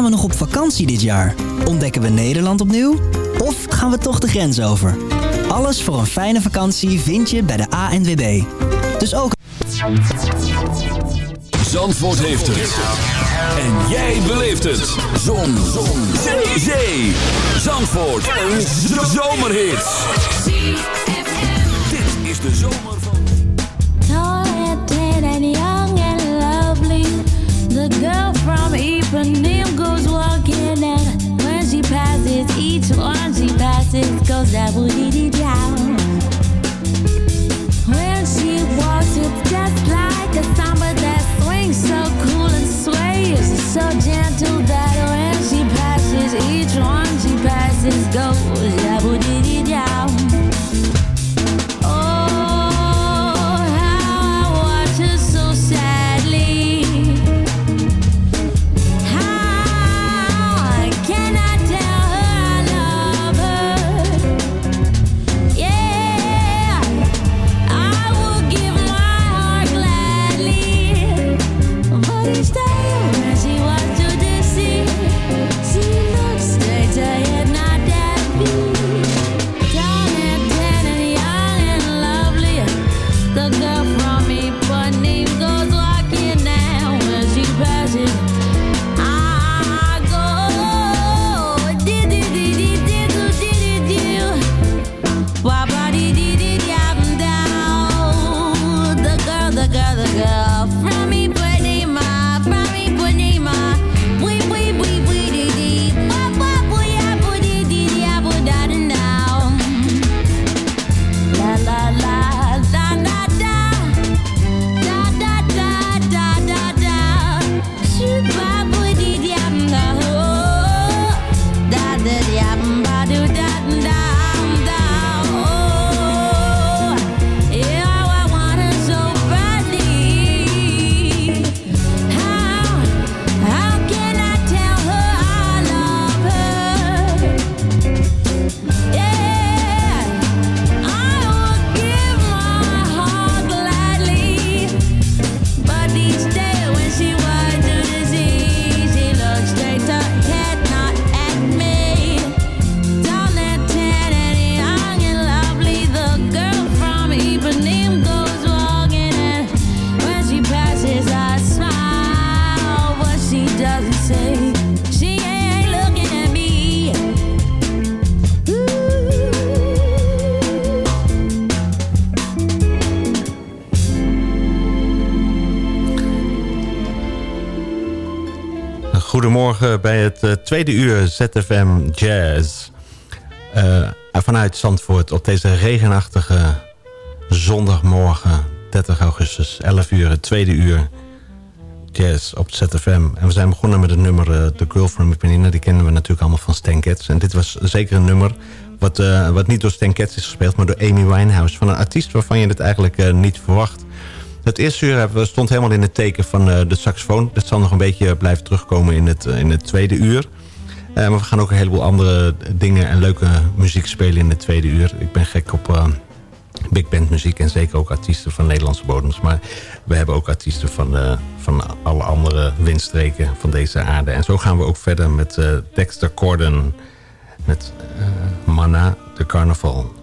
Gaan we nog op vakantie dit jaar? Ontdekken we Nederland opnieuw? Of gaan we toch de grens over? Alles voor een fijne vakantie vind je bij de ANWB. Dus ook... Zandvoort heeft het. En jij beleeft het. Zon. Zon. Zee. Zee. Zandvoort. Een zomerhit. Dit is de zomer van... Tall and young and lovely. The girl from Ipanema she goes that woody down. When she walks, it's just like a samba that swings so cool and sways so gentle that Bij het eh, tweede uur ZFM Jazz. Eh, vanuit Zandvoort op deze regenachtige zondagmorgen 30 augustus, 11 uur, tweede uur jazz op ZFM. En we zijn begonnen met het nummer eh, The Girl from Ipanema. Die kennen we natuurlijk allemaal van Stan. En dit was zeker een nummer wat, wat niet door Stan Getz is gespeeld... maar door Amy Winehouse. Van een artiest waarvan je het eigenlijk niet verwacht. Het eerste uur we- stond helemaal in het teken van eh, de saxofoon. Dat zal nog een beetje blijven terugkomen in het, in het tweede uur. Eh, maar we gaan ook een heleboel andere dingen en leuke muziek spelen in het tweede uur. Ik ben gek op eh, big band muziek en zeker ook artiesten van Nederlandse bodems. Maar we hebben ook artiesten van, eh, van alle andere windstreken van deze aarde. En zo gaan we ook verder met eh, Dexter Corden met eh, Mana, de carnaval.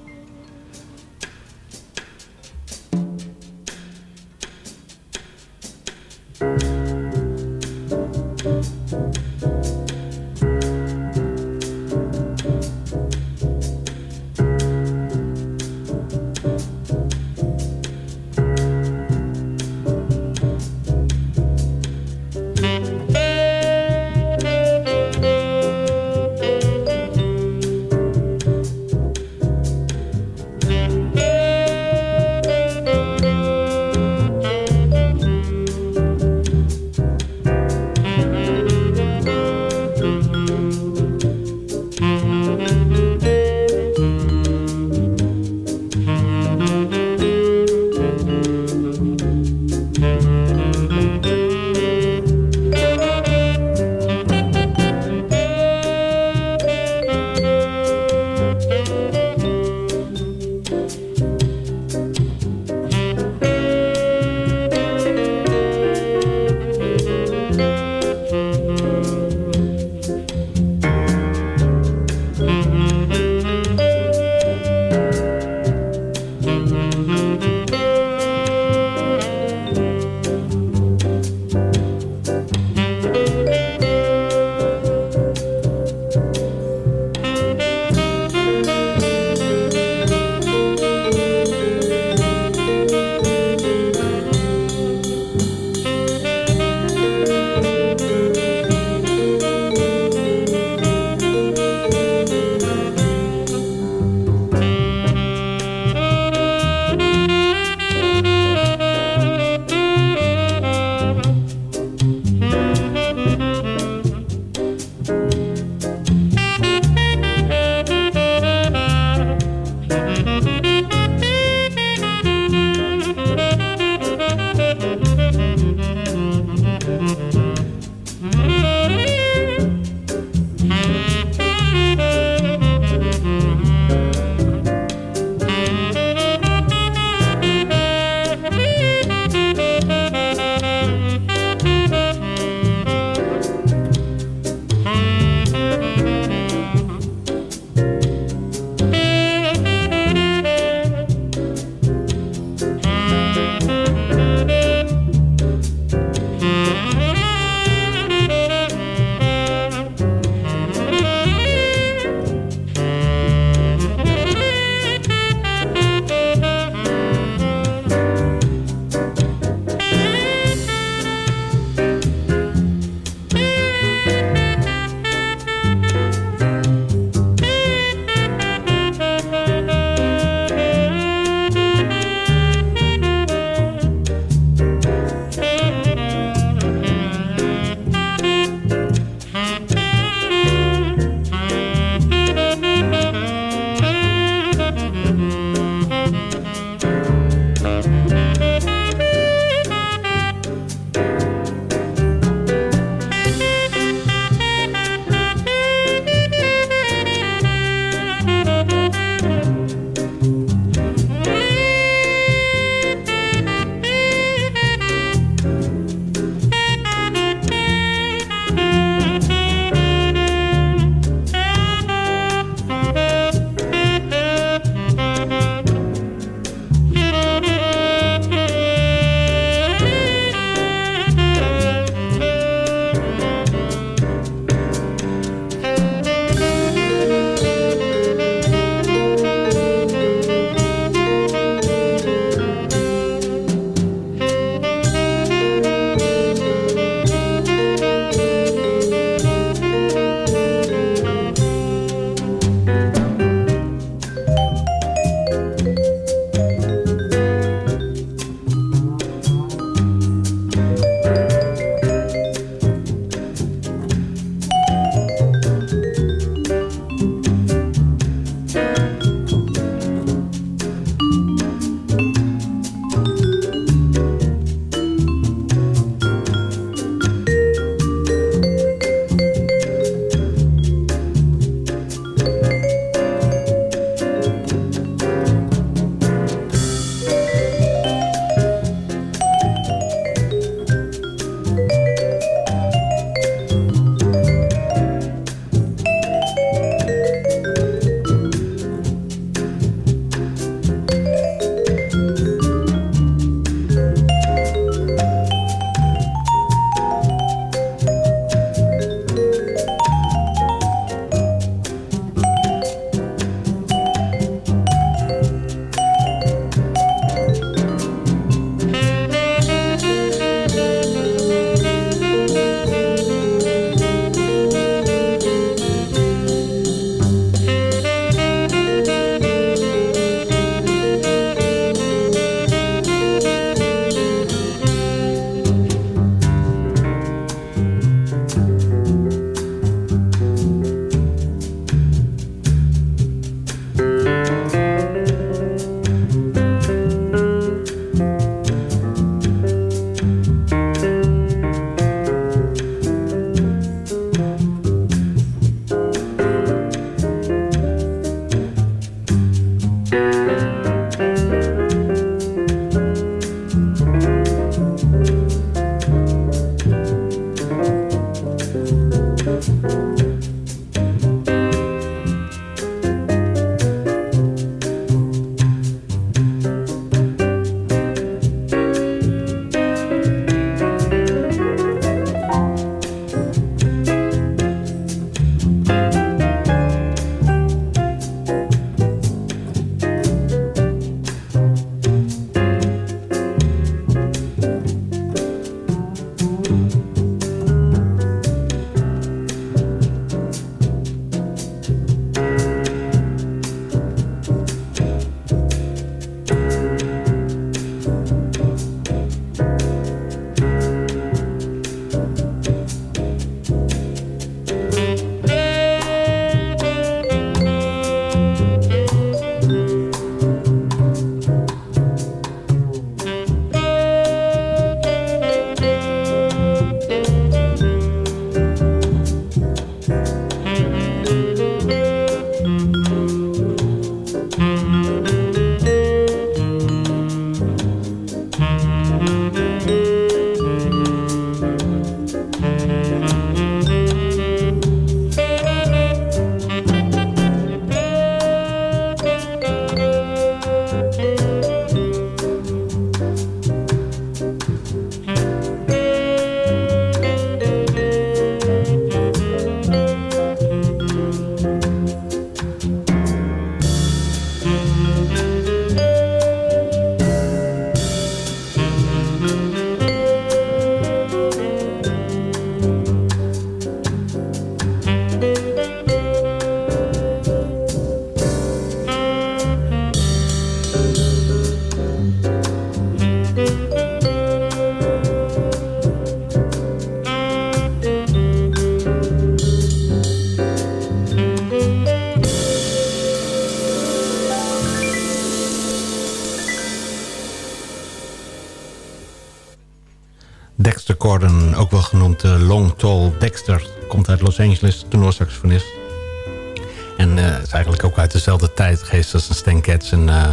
Dezelfde tijdgeest als een Stan Getz en uh,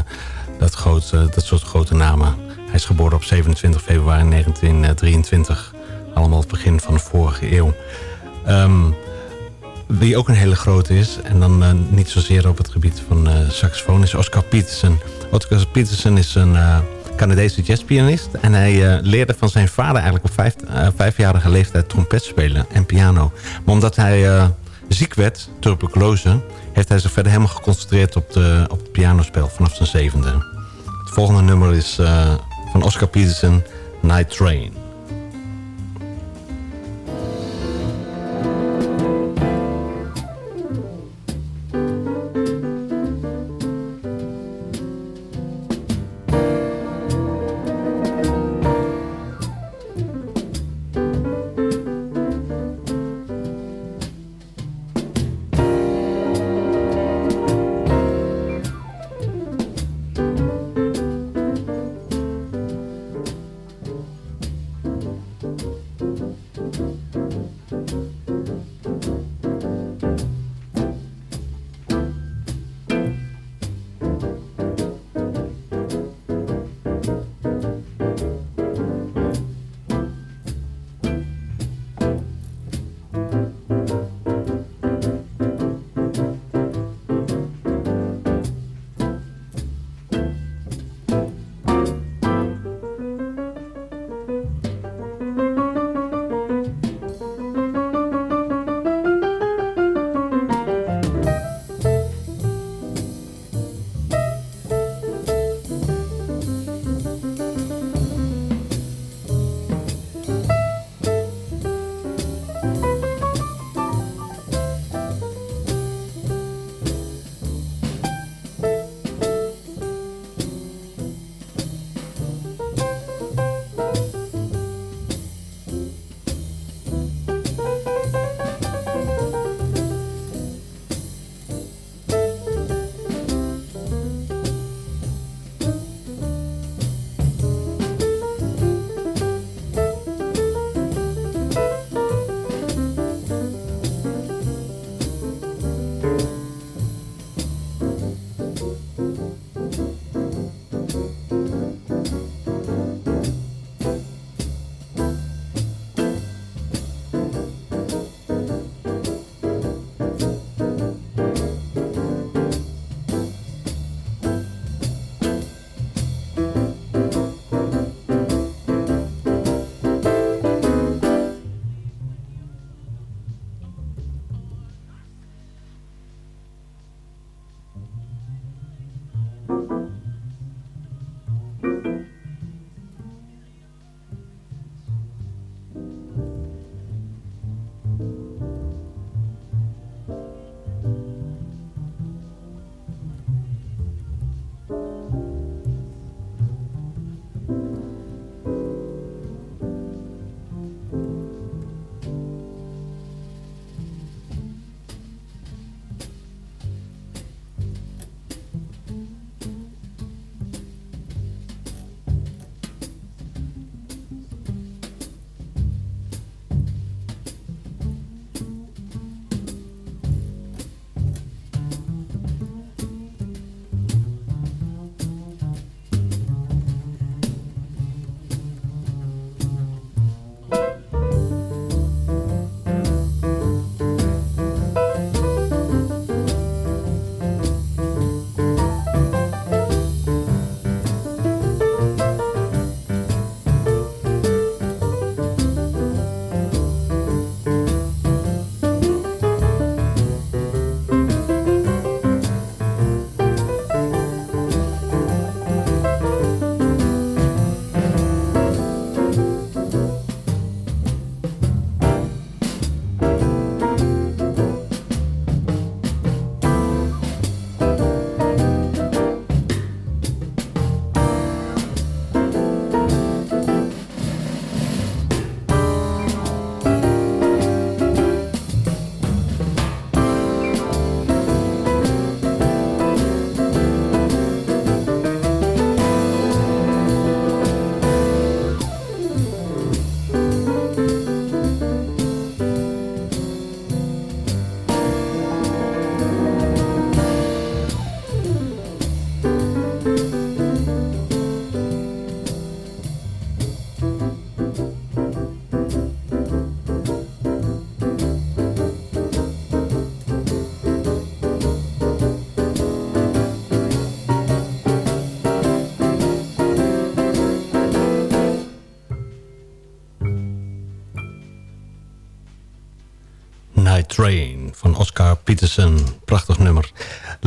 dat, grote, dat soort grote namen. Hij is geboren op 27 februari 1923. Allemaal het begin van de vorige eeuw. Um, wie ook een hele grote is, en dan niet zozeer op het gebied van uh, saxofoon, is Oscar Peterson. Oscar Peterson is een uh, Canadese jazzpianist. En hij leerde van zijn vader eigenlijk op vijf, vijfjarige leeftijd trompet spelen en piano. Maar omdat hij ziek werd, tuberculose, heeft hij zich verder helemaal geconcentreerd op, de, op het pianospel vanaf zijn zevende. Het volgende nummer is van Oscar Peterson, Night Train.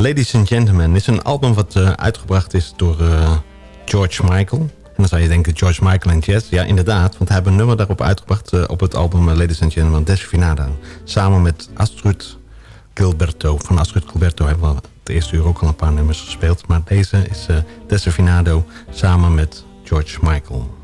Ladies and Gentlemen is een album wat uh, uitgebracht is door uh, George Michael. En dan zou je denken George Michael en Jazz. Ja, inderdaad, want hij heeft een nummer daarop uitgebracht uh, op het album Ladies and Gentlemen Desfinado. Samen met Astrid Gilberto. Van Astrid Gilberto hebben we het eerste uur ook al een paar nummers gespeeld. Maar deze is Desfinado samen met George Michael.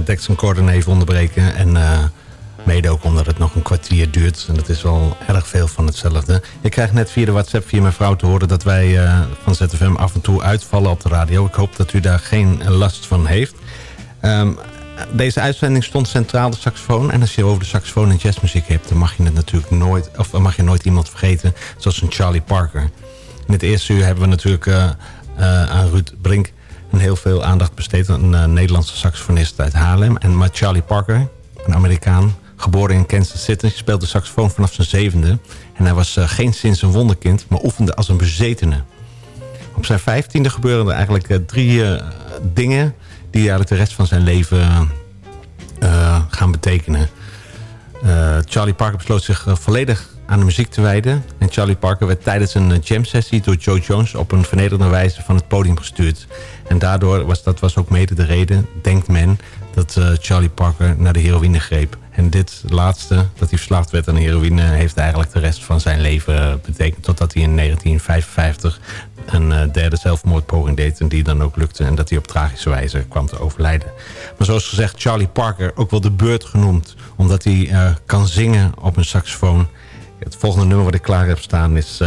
Uh, Dexter Gordon even onderbreken. En uh, mede ook omdat het nog een kwartier duurt. En dat is wel erg veel van hetzelfde. Ik krijg net via de WhatsApp via mijn vrouw te horen... dat wij uh, van ZFM af en toe uitvallen op de radio. Ik hoop dat u daar geen last van heeft. Um, deze uitzending stond centraal de saxofoon. En als je over de saxofoon en jazzmuziek hebt... dan mag je het natuurlijk nooit, of mag je nooit iemand vergeten... zoals een Charlie Parker. In het eerste uur hebben we natuurlijk aan Ruud Brink en heel veel aandacht besteed aan een uh, Nederlandse saxofonist uit Haarlem. En maar Charlie Parker, een Amerikaan, geboren in Kansas City, speelde saxofoon vanaf zijn zevende. En hij was uh, geen sinds een wonderkind, maar oefende als een bezetene. Op zijn vijftiende gebeurden er eigenlijk uh, drie dingen die eigenlijk de rest van zijn leven gaan betekenen. Charlie Parker besloot zich volledig aan de muziek te wijden. En Charlie Parker werd tijdens een jam sessie door Joe Jones op een vernederende wijze van het podium gestuurd. En daardoor was dat was ook mede de reden, denkt men, dat uh, Charlie Parker naar de heroïne greep. En dit laatste, dat hij verslaafd werd aan heroïne... heeft eigenlijk de rest van zijn leven betekend... totdat hij in 1955 een uh, derde zelfmoordpoging deed... en die dan ook lukte en dat hij op tragische wijze kwam te overlijden. Maar zoals gezegd, Charlie Parker, ook wel de beurt genoemd... omdat hij kan zingen op een saxofoon. Het volgende nummer wat ik klaar heb staan is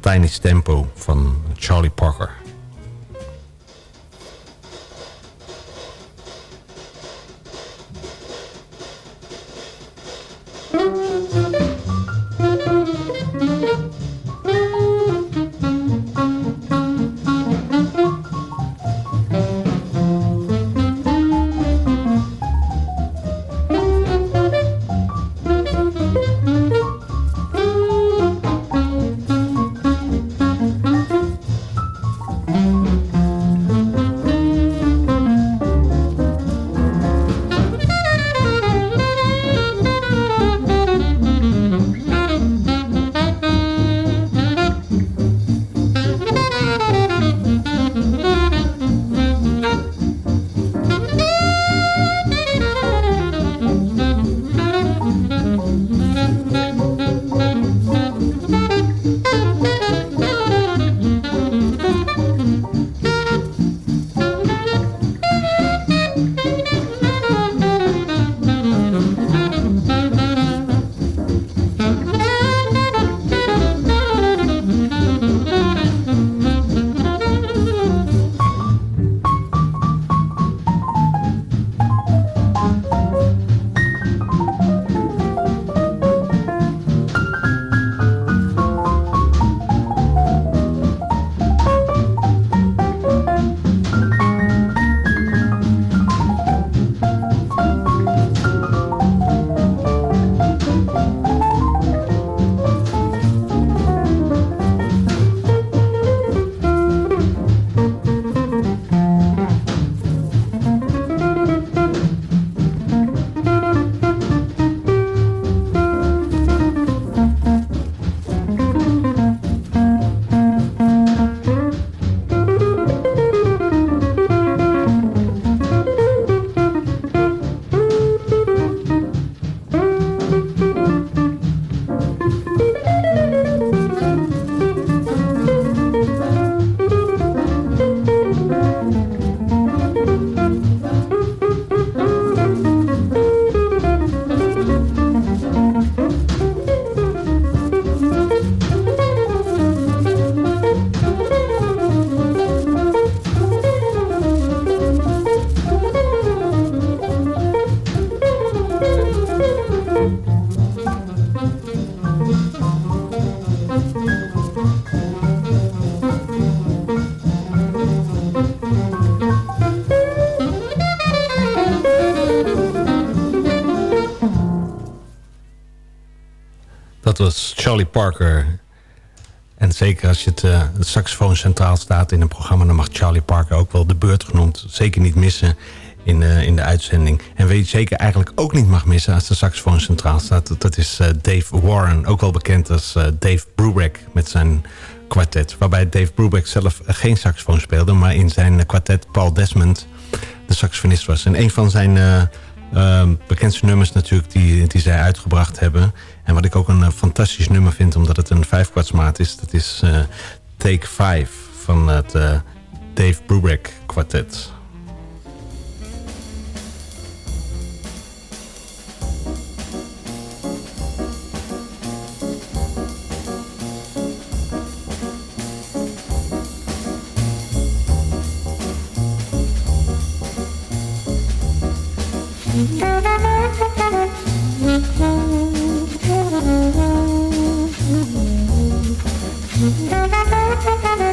Tiny Tempo van Charlie Parker. Dat was Charlie Parker. En zeker als je het, uh, saxofoon centraal staat in een programma... dan mag Charlie Parker ook wel de beurt genoemd. Zeker niet missen in, uh, in de uitzending. En weet je zeker eigenlijk ook niet mag missen als de saxofoon centraal staat. Dat is uh, Dave Warren, ook wel bekend als Dave Brubeck met zijn kwartet. Waarbij Dave Brubeck zelf geen saxofoon speelde... maar in zijn kwartet Paul Desmond de saxofonist was. En een van zijn bekendste nummers natuurlijk die, die zij uitgebracht hebben. En wat ik ook een eh, fantastisch nummer vind, omdat het een vijfkwartsmaat is... dat is eh, Take 5 van het eh, Dave Brubeck kwartet. Mm-hmm. You.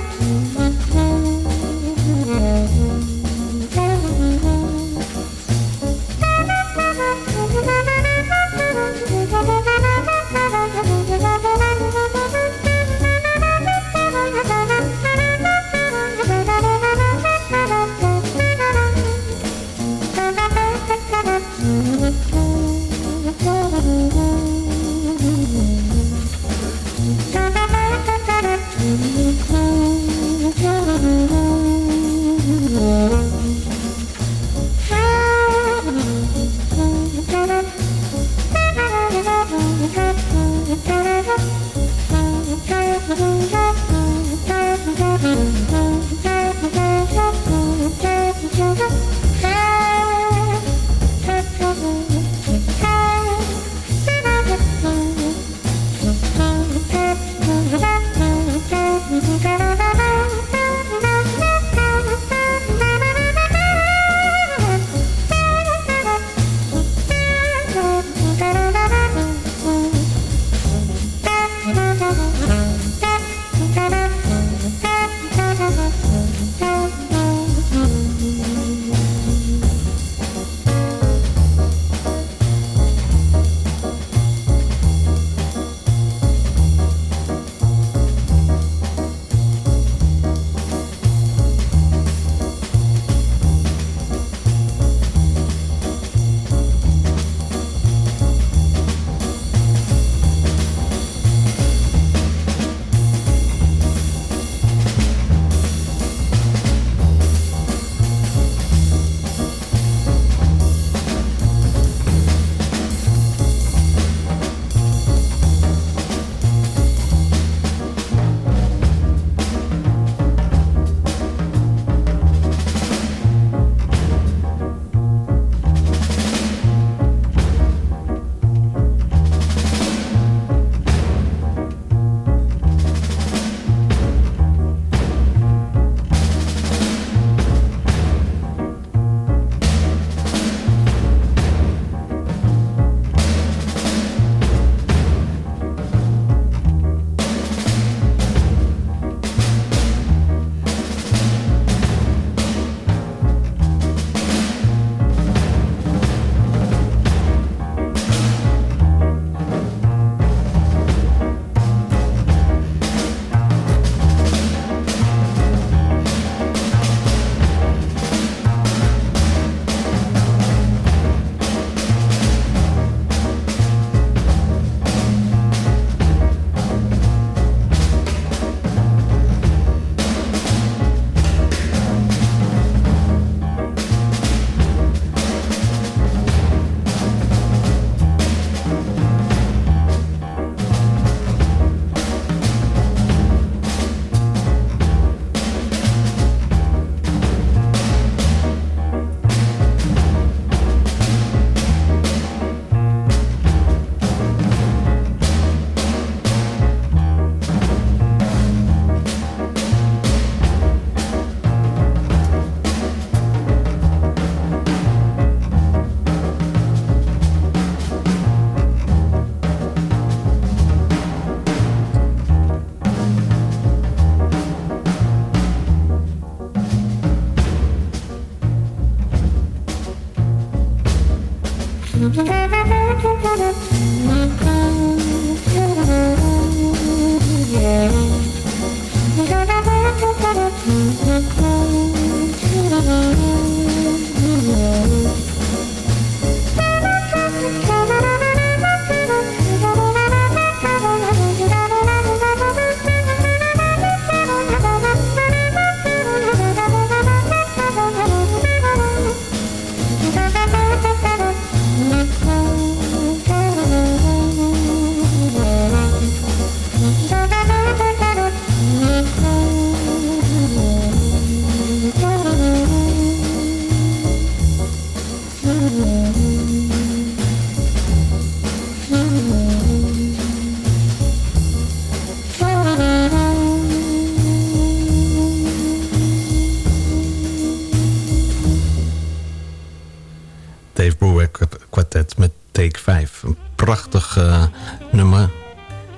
Take 5. Een prachtig eh, nummer.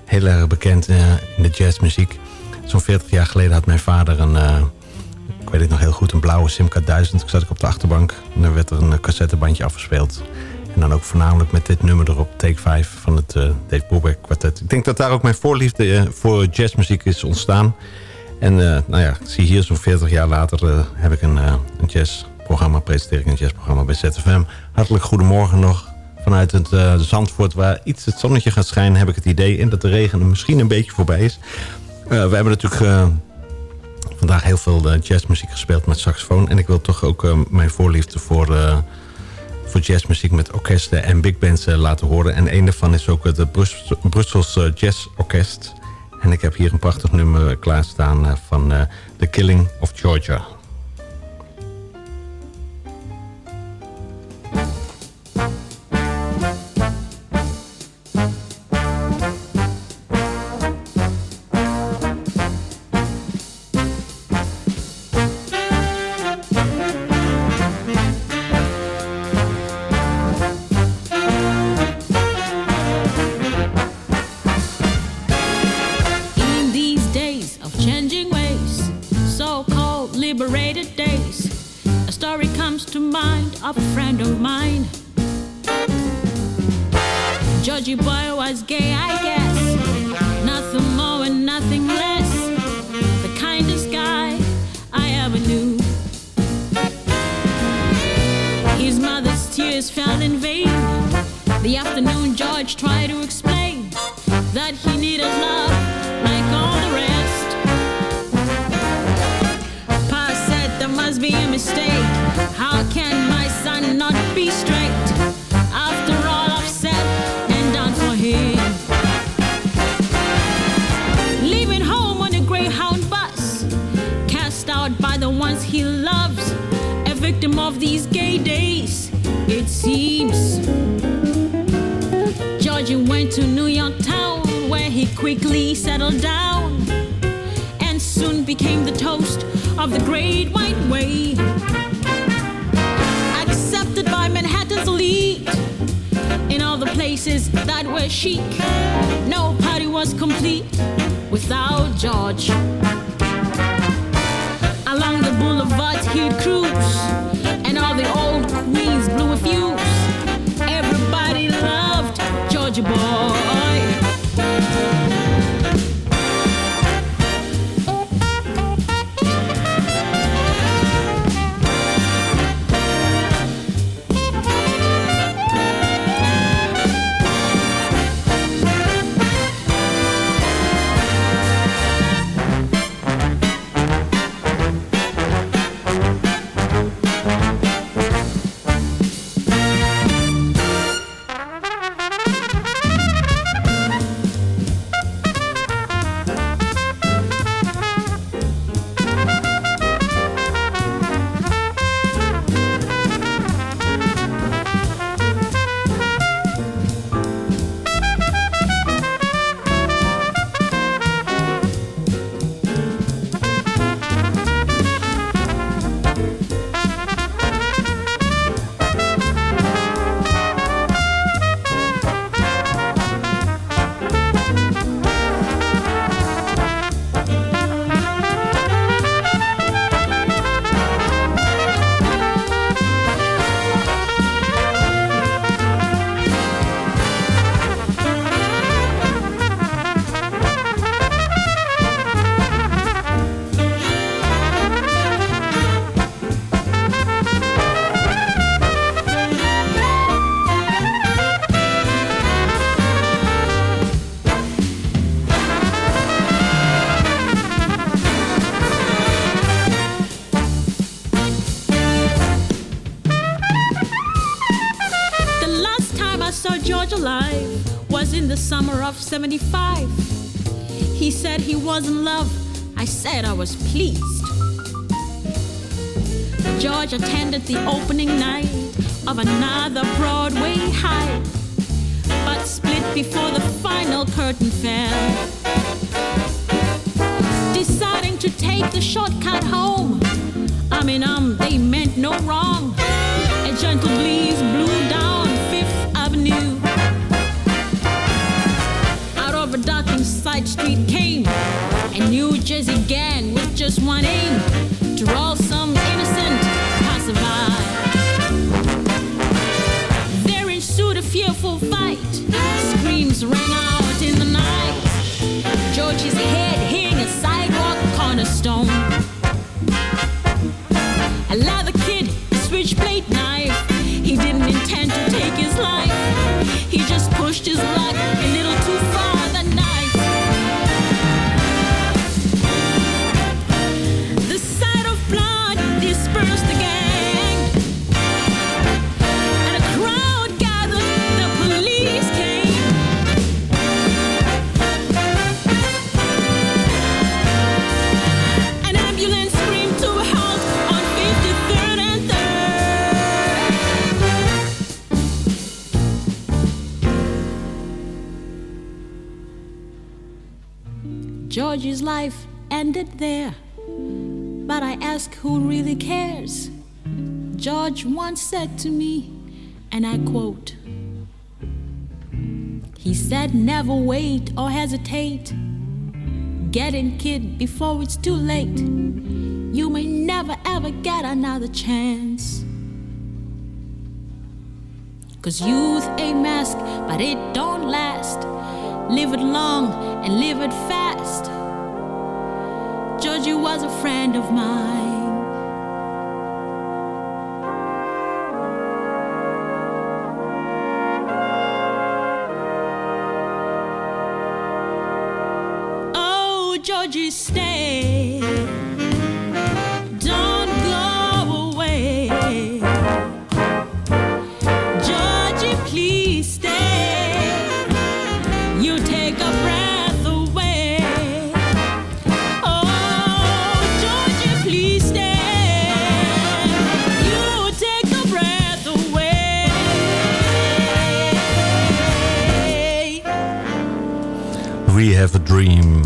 Heel erg bekend eh, in de jazzmuziek. Zo'n 40 jaar geleden had mijn vader een... eh, ik weet het nog heel goed, een blauwe Simca 1000. Toen zat ik op de achterbank en dan werd er een cassettebandje afgespeeld. En dan ook voornamelijk met dit nummer erop, Take 5 van het Dave Brubeck kwartet. Ik denk dat daar ook mijn voorliefde voor jazzmuziek is ontstaan. En nou ja, ik zie hier zo'n 40 jaar later heb ik een, een jazzprogramma, presenteer ik een jazzprogramma bij ZFM. Hartelijk goedemorgen nog. Vanuit het eh, Zandvoort waar iets het zonnetje gaat schijnen heb ik het idee in dat de regen misschien een beetje voorbij is. Eh, we hebben natuurlijk eh, vandaag heel veel jazzmuziek gespeeld met saxofoon. En ik wil toch ook mijn voorliefde voor, voor jazzmuziek met orkesten en big bands laten horen. En een daarvan is ook het Brus Brussels Jazz Orkest. En ik heb hier een prachtig nummer klaarstaan van The Killing of Georgia. His mother's tears fell in vain. The afternoon George tried to explain that he needed love like all the rest. Pa said there must be a mistake. How can my son not be straight? After all I've said and done for him. Leaving home on a Greyhound bus, cast out by the ones he loves, victim of these gay days, it seems. Georgie went to New York town where he quickly settled down and soon became the toast of the great white way. Accepted by Manhattan's elite in all the places that were chic. No party was complete without George. Boulevards he'd cruise and all the old queens blew a fuse. Everybody loved Georgia boy. 75. He said he was in love. I said I was pleased. George attended the opening night of another Broadway high, but split before the final curtain fell. Deciding to take the shortcut home. I mean, um, they meant no wrong. A gentle breeze blew Side Street came, and New Jersey gang with just one aim to roll some innocent passerby. There ensued a fearful fight. Screams rang out in the night. George's head hitting a sidewalk cornerstone. A leather kid, a switchblade knife. He didn't intend to take his life. He just pushed his luck a little too far. 3rd. George's life ended there. But I ask who really cares? George once said to me, and I quote He said, Never wait or hesitate. Get in, kid, before it's too late. You may never ever get another chance. Cause youth a mask, but it don't last. Live it long and live it fast. Georgie was a friend of mine. Oh, Georgie, stay. Dream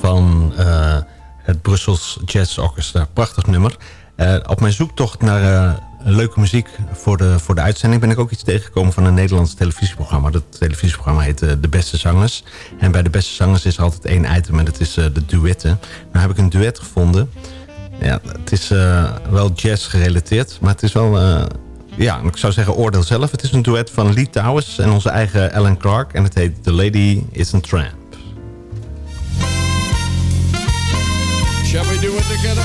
van eh, het Brussels Jazz Orchestra. Prachtig nummer. Eh, op mijn zoektocht naar eh, leuke muziek voor de, voor de uitzending... ben ik ook iets tegengekomen van een Nederlands televisieprogramma. Dat televisieprogramma heet De Beste Zangers. En bij De Beste Zangers is altijd één item en dat is de duetten. Nou heb ik een duet gevonden. Ja, het is wel jazz gerelateerd, maar het is wel... ja, ik zou zeggen oordeel zelf. Het is een duet van Lee Towers en onze eigen Alan Clark. En het heet The Lady is a Tramp. Shall we do it together?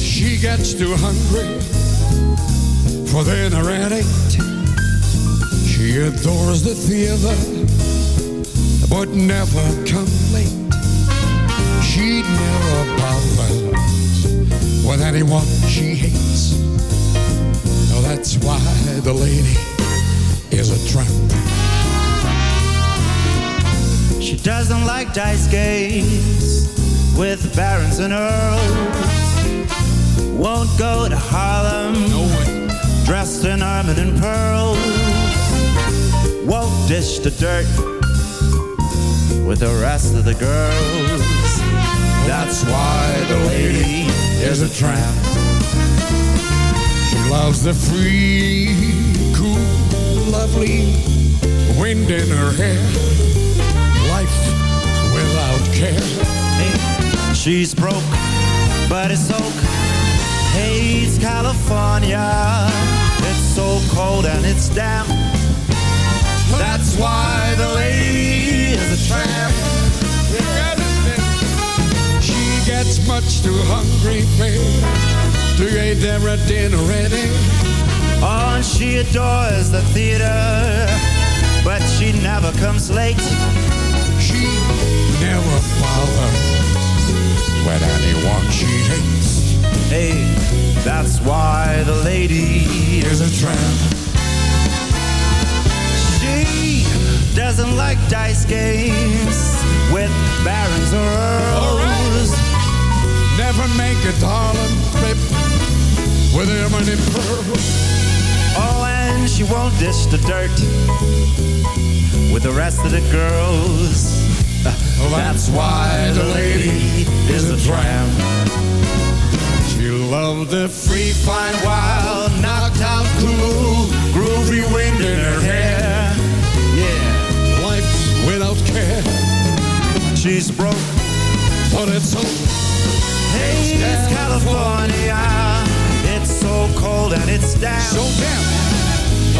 She gets too hungry for dinner at eight. She adores the theater, but never come late. She never bothers with anyone she hates. That's why the lady is a tramp. She doesn't like dice games with barons and earls. Won't go to Harlem dressed in ermine and pearls. Won't dish the dirt with the rest of the girls. That's why the lady is a tramp. She loves the free, wind in her hair. Life without care. Hey, she's broke, but it's oak. Hates California. It's so cold and it's damp. That's why the lady is a tramp. She gets much too hungry, babe, to eat there at dinner ready. And she adores the theater, but she never comes late. She never bothers when anyone she hates. Hey, that's why the lady Is a tramp. She doesn't like dice games with barons or earls. Never make a darling trip with him and in pearl. Oh, and she won't dish the dirt with the rest of the girls. That's why the lady is a tramp. She loves the free, fine, wild, knocked out, cool, groovy wind in her hair. Yeah, life without care. She's broke, but it's hope. Hey, it's California. Cold and it's damp. so damn.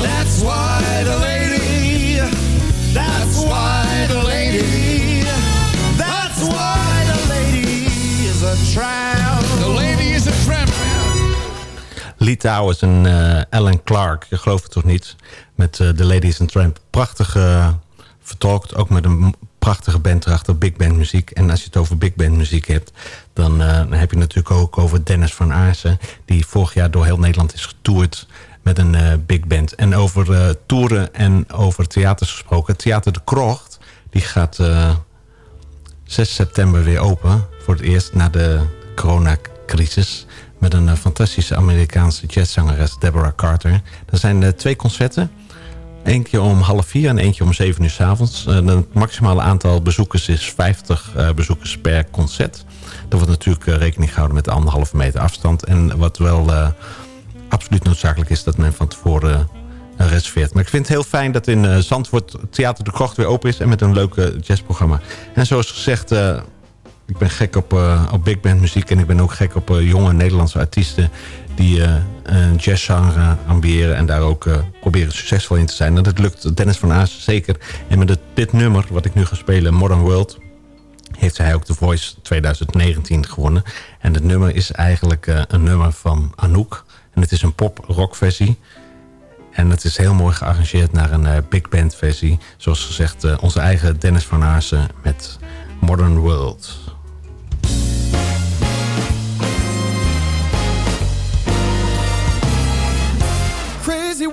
That's why the lady. That's why the lady. That's why the lady is a tramp. The lady is a tramp. Lee Towers en eh, Alan Clark, je gelooft het toch niet? Met eh, The Ladies and Tramp. Prachtig eh, vertolkt, ook met een prachtige band erachter, big band muziek. En als je het over big band muziek hebt, dan, eh, heb je natuurlijk ook over Dennis van Aarsen... die vorig jaar door heel Nederland is getoerd met een eh, big band. En over eh, toeren en over theaters gesproken. Theater de Krocht, die gaat... eh, 6 september weer open. Voor het eerst na de coronacrisis. Met een fantastische Amerikaanse jazzzangeres Deborah Carter. Er zijn twee concerten. Eentje om half vier en eentje om zeven uur s avonds. Eh, het maximale aantal bezoekers is 50 eh, bezoekers per concert. Er wordt natuurlijk eh, rekening gehouden met de anderhalve meter afstand. En wat wel eh, absoluut noodzakelijk is dat men van tevoren eh, reserveert. Maar ik vind het heel fijn dat in eh, Zandvoort Theater de Krocht weer open is... en met een leuk eh, jazzprogramma. En zoals gezegd, eh, ik ben gek op, eh, op big band muziek... en ik ben ook gek op eh, jonge Nederlandse artiesten... die eh, een jazzgenre ambiëren en daar ook proberen succesvol in te zijn. En dat lukt Dennis van Aas zeker. En met dit nummer, wat ik nu ga spelen, Modern World heeft hij ook The Voice 2019 gewonnen. En het nummer is eigenlijk een nummer van Anouk. En het is een pop-rock versie. En het is heel mooi gearrangeerd naar een big band versie. Zoals gezegd, onze eigen Dennis van Aarsen met Modern World.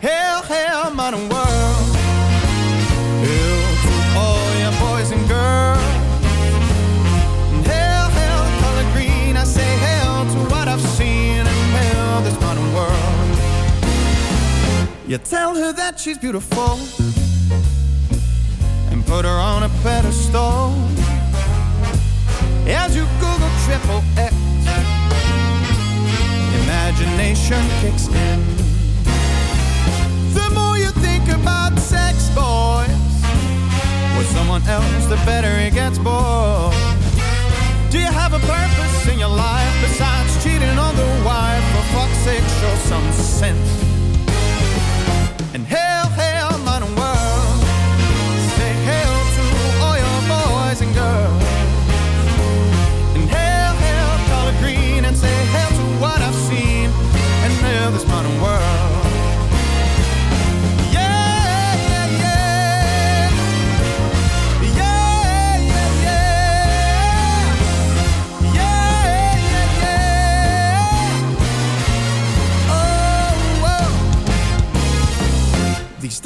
Hell, hell, modern world. Hell to all your boys and girls. Hell, hell, color green. I say hell to what I've seen, and hell, this modern world. You tell her that she's beautiful, and put her on a pedestal. As you Google triple X, imagination kicks in. Someone else, the better it gets, boy. Do you have a purpose in your life besides cheating on the wife? For fuck's sake, show some sense.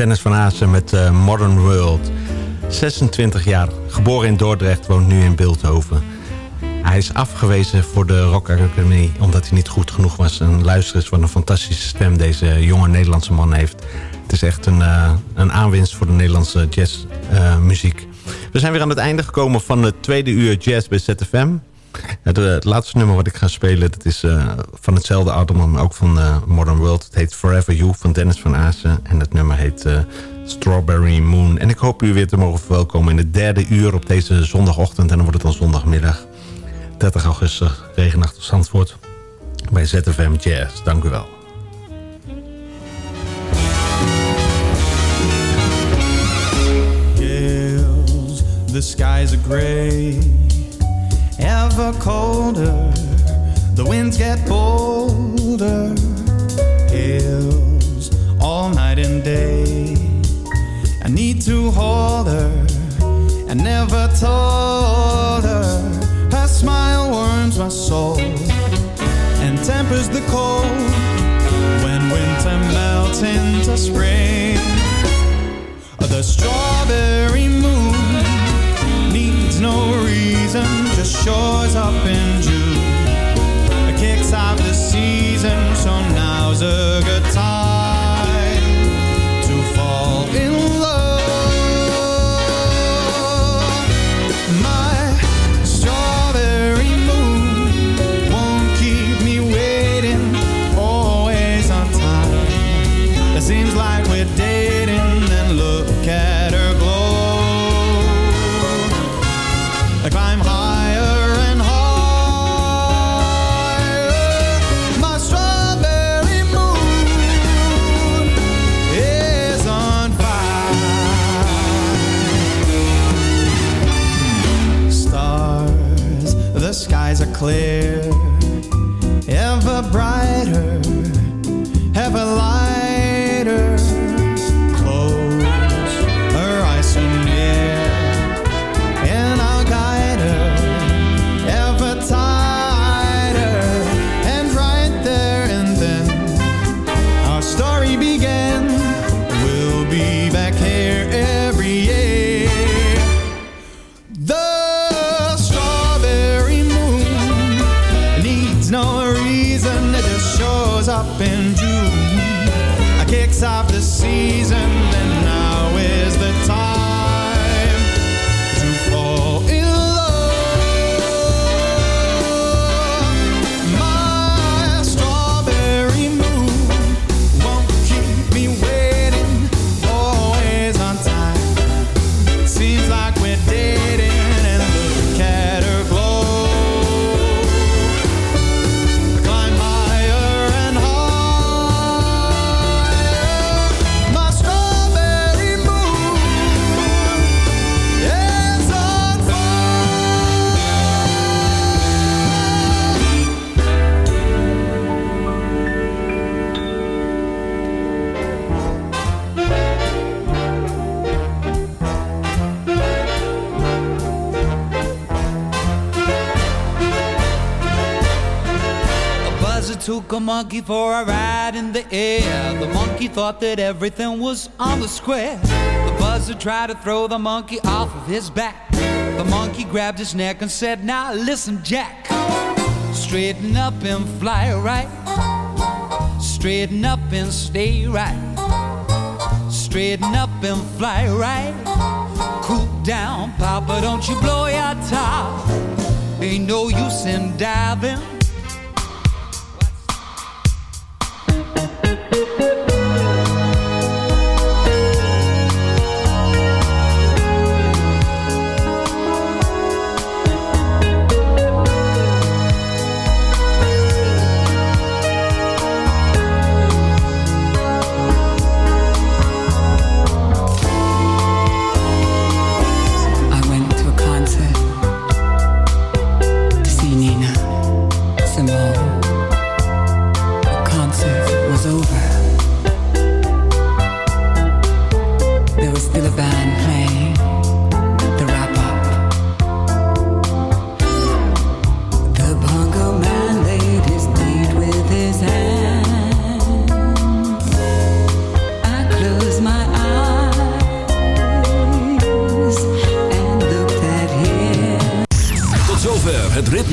Dennis van Aassen met eh, Modern World. 26 jaar, geboren in Dordrecht, woont nu in Beeldhoven. Hij is afgewezen voor de Rock Academy omdat hij niet goed genoeg was. En luister eens wat een fantastische stem deze jonge Nederlandse man heeft. Het is echt een, eh, een aanwinst voor de Nederlandse jazzmuziek. We zijn weer aan het einde gekomen van het tweede uur jazz bij ZFM. Het, eh, het laatste nummer wat ik ga spelen, dat is eh, van hetzelfde album, ook van eh, Modern World. Het heet Forever You van Dennis van Aassen. En het nummer heet Strawberry Moon. En ik hoop u weer te mogen verwelkomen in het derde uur op deze zondagochtend. En dan wordt het dan zondagmiddag, 30 augustus, regenachtig Zandvoort. Bij ZFM Jazz. Dank u wel. The gray, ever colder. The winds get bolder. Hills, all night and day. I need to hold her. I never told her. Her smile warms my soul and tempers the cold when winter melts into spring. The strawberry moon no reason, just shows up in June. It kicks off the season, so now's a good time clear, took a monkey for a ride in the air. The monkey thought that everything was on the square. The buzzer tried to throw the monkey off of his back. The monkey grabbed his neck and said, Now listen, Jack. Straighten up and fly right. Straighten up and stay right. Straighten up and fly right. Cool down, Papa, don't you blow your top. Ain't no use in diving.